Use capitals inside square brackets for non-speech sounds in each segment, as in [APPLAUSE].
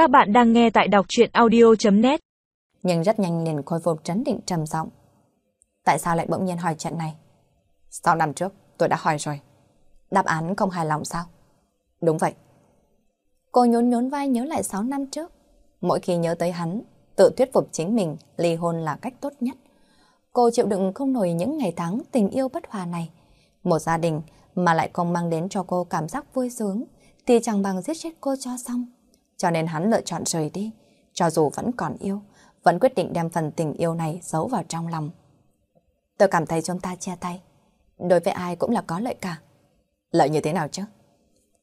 Các bạn đang nghe tại đọc chuyện audio.net Nhưng rất nhanh liền khôi phục trấn định trầm giọng. Tại sao lại bỗng nhiên hỏi chuyện này? Sau năm trước, tôi đã hỏi rồi. Đáp án không hài lòng sao? Đúng vậy. Cô nhún nhún vai nhớ lại 6 năm trước. Mỗi khi nhớ tới hắn, tự thuyết phục chính mình ly hôn là cách tốt nhất. Cô chịu đựng không nổi những ngày tháng tình yêu bất hòa này. Một gia đình mà lại không mang đến cho cô cảm giác vui sướng thì chẳng bằng giết chết cô cho xong. Cho nên hắn lựa chọn rời đi, cho dù vẫn còn yêu, vẫn quyết định đem phần tình yêu này giấu vào trong lòng. Tôi cảm thấy chúng ta chia tay. Đối với ai cũng là có lợi cả. Lợi như thế nào chứ?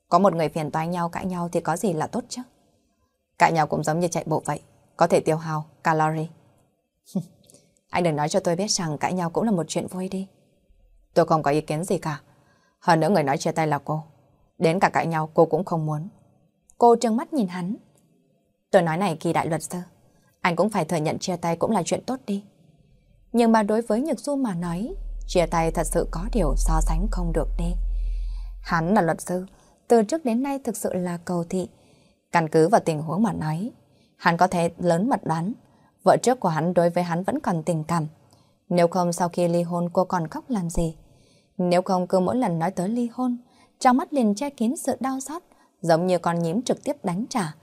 Có một người phiền toái nhau cãi nhau thì có gì là tốt chứ? Cãi nhau cũng giống như chạy bộ vậy, có thể tiêu hao calorie. [LAUGHS] Anh đừng nói cho tôi biết rằng cãi nhau cũng là một chuyện vui đi. Tôi không có ý kiến gì cả. Hơn nữa người nói chia tay là cô. Đến cả cãi nhau cô cũng không muốn. Cô trừng mắt nhìn hắn. Tôi nói này kỳ đại luật sư. Anh cũng phải thừa nhận chia tay cũng là chuyện tốt đi. Nhưng mà đối với nhược Du mà nói, chia tay thật sự có điều so sánh không được đi. Hắn là luật sư, từ trước đến nay thực sự là cầu thị. Căn cứ vào tình huống mà nói, hắn có thể lớn mật đoán, vợ trước của hắn đối với hắn vẫn còn tình cảm. Nếu không sau khi ly hôn cô còn khóc làm gì? Nếu không cứ mỗi lần nói tới ly hôn, trong mắt liền che kín sự đau xót, giống như con nhím trực tiếp đánh trả.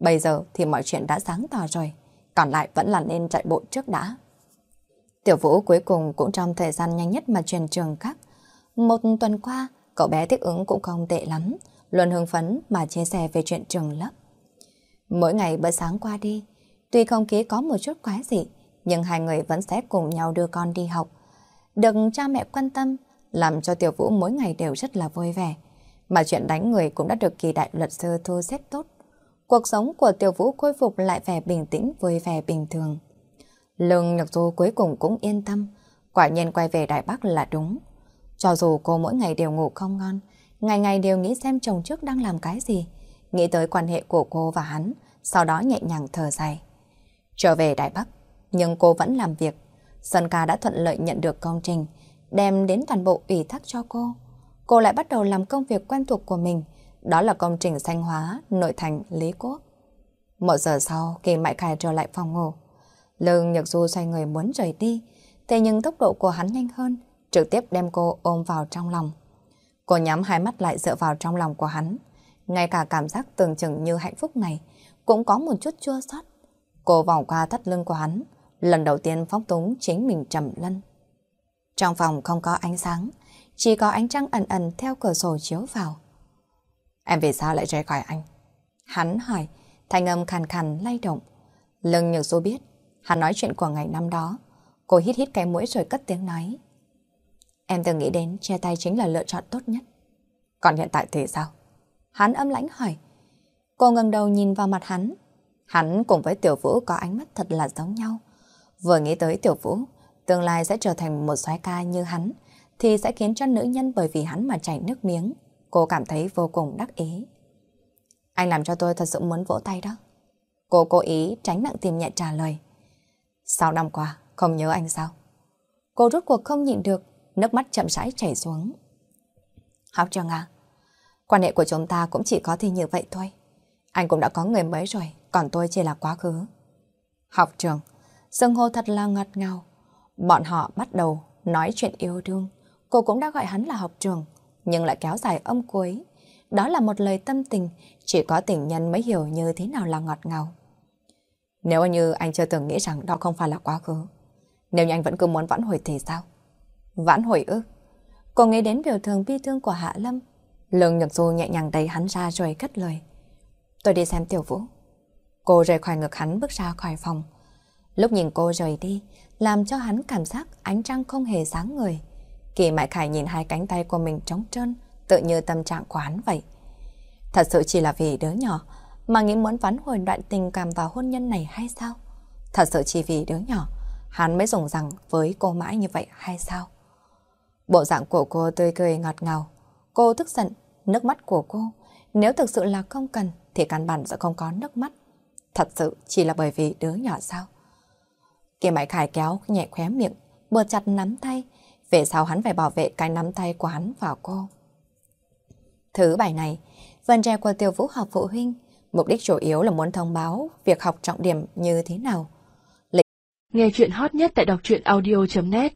Bây giờ thì mọi chuyện đã sáng tỏ rồi, còn lại vẫn là nên chạy bộ trước đã. Tiểu Vũ cuối cùng cũng trong thời gian nhanh nhất mà truyền trường khác. Một tuần qua, cậu bé thích ứng cũng không tệ lắm, luôn hưng phấn mà chia sẻ về chuyện trường lớp. Mỗi ngày bữa sáng qua đi, tuy không khí có một chút quái dị, nhưng hai người vẫn sẽ cùng nhau đưa con đi học. Được cha mẹ quan tâm, làm cho Tiểu Vũ mỗi ngày đều rất là vui vẻ. Mà chuyện đánh người cũng đã được kỳ đại luật sư thu xếp tốt. Cuộc sống của Tiểu Vũ khôi phục lại vẻ bình tĩnh vui vẻ bình thường. Lương Nhật Du cuối cùng cũng yên tâm, quả nhiên quay về Đại Bắc là đúng. Cho dù cô mỗi ngày đều ngủ không ngon, ngày ngày đều nghĩ xem chồng trước đang làm cái gì, nghĩ tới quan hệ của cô và hắn, sau đó nhẹ nhàng thở dài. Trở về Đại Bắc, nhưng cô vẫn làm việc. Sơn ca đã thuận lợi nhận được công trình, đem đến toàn bộ ủy thác cho cô. Cô lại bắt đầu làm công việc quen thuộc của mình, đó là công trình xanh hóa nội thành Lý Quốc. Một giờ sau, Kỳ Mại Khải trở lại phòng ngủ, Lương Nhật Du xoay người muốn rời đi, thế nhưng tốc độ của hắn nhanh hơn, trực tiếp đem cô ôm vào trong lòng. Cô nhắm hai mắt lại dựa vào trong lòng của hắn, ngay cả cảm giác tưởng chừng như hạnh phúc này cũng có một chút chua xót. Cô vòng qua thắt lưng của hắn, lần đầu tiên phóng túng chính mình trầm lân. Trong phòng không có ánh sáng, chỉ có ánh trăng ẩn ẩn theo cửa sổ chiếu vào. Em vì sao lại rời khỏi anh? Hắn hỏi, thanh âm khàn khàn lay động. Lưng nhược du biết, hắn nói chuyện của ngày năm đó. Cô hít hít cái mũi rồi cất tiếng nói. Em từng nghĩ đến che tay chính là lựa chọn tốt nhất. Còn hiện tại thì sao? Hắn âm lãnh hỏi. Cô ngẩng đầu nhìn vào mặt hắn. Hắn cùng với Tiểu Vũ có ánh mắt thật là giống nhau. Vừa nghĩ tới Tiểu Vũ, tương lai sẽ trở thành một soái ca như hắn, thì sẽ khiến cho nữ nhân bởi vì hắn mà chảy nước miếng. Cô cảm thấy vô cùng đắc ý. Anh làm cho tôi thật sự muốn vỗ tay đó. Cô cố ý tránh nặng tìm nhẹ trả lời. Sáu năm qua, không nhớ anh sao? Cô rút cuộc không nhịn được, nước mắt chậm rãi chảy xuống. Học trường à, quan hệ của chúng ta cũng chỉ có thì như vậy thôi. Anh cũng đã có người mới rồi, còn tôi chỉ là quá khứ. Học trường, sưng hô thật là ngọt ngào. Bọn họ bắt đầu nói chuyện yêu đương. Cô cũng đã gọi hắn là học trường, nhưng lại kéo dài âm cuối. Đó là một lời tâm tình, chỉ có tình nhân mới hiểu như thế nào là ngọt ngào. Nếu như anh chưa từng nghĩ rằng đó không phải là quá khứ, nếu như anh vẫn cứ muốn vãn hồi thì sao? Vãn hồi ư? Cô nghĩ đến biểu thường bi thương của Hạ Lâm. Lương Nhật Du nhẹ nhàng đẩy hắn ra rồi cất lời. Tôi đi xem Tiểu Vũ. Cô rời khỏi ngực hắn bước ra khỏi phòng. Lúc nhìn cô rời đi, làm cho hắn cảm giác ánh trăng không hề sáng người. Kỳ Mại Khải nhìn hai cánh tay của mình trống trơn, tự như tâm trạng của hắn vậy. Thật sự chỉ là vì đứa nhỏ mà nghĩ muốn vắn hồi đoạn tình cảm vào hôn nhân này hay sao? Thật sự chỉ vì đứa nhỏ, hắn mới dùng rằng với cô mãi như vậy hay sao? Bộ dạng của cô tươi cười ngọt ngào. Cô tức giận, nước mắt của cô. Nếu thực sự là không cần thì căn bản sẽ không có nước mắt. Thật sự chỉ là bởi vì đứa nhỏ sao? Kỳ Mại Khải kéo nhẹ khóe miệng, bừa chặt nắm tay. Về sau hắn phải bảo vệ cái nắm tay của hắn vào cô. Thứ bài này, vần trẻ của tiểu vũ học phụ huynh, Mục đích chủ yếu là muốn thông báo việc học trọng điểm như thế nào. Nghe chuyện hot nhất tại đọc truyện audio.net